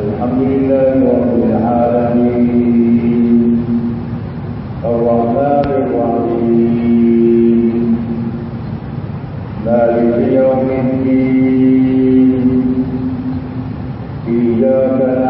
الحمد لله رب العالمين. الرحمن الرحيم. مالك يوم الدين. إياك نعبد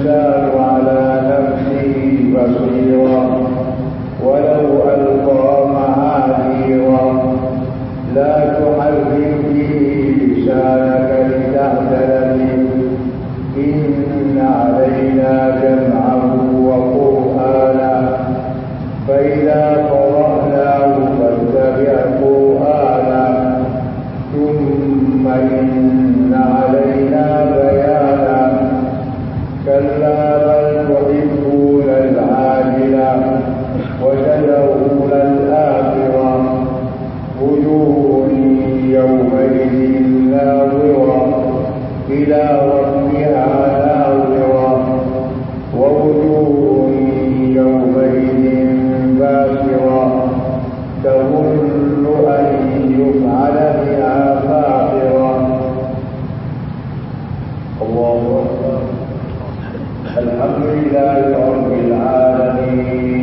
يشاء على نفسه بصيرا إلى ربها ناظرة ووجوه يومئذ باسرة تظن أن يفعل بها فاقرة الله الحمد لله رب العالمين.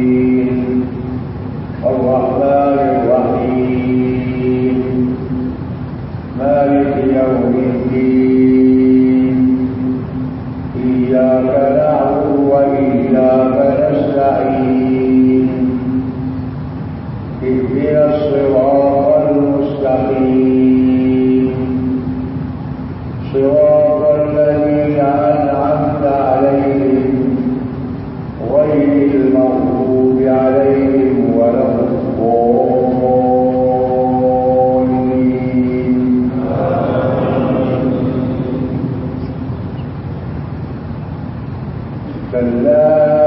الرحمن الصراط بل لا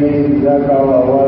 میں نے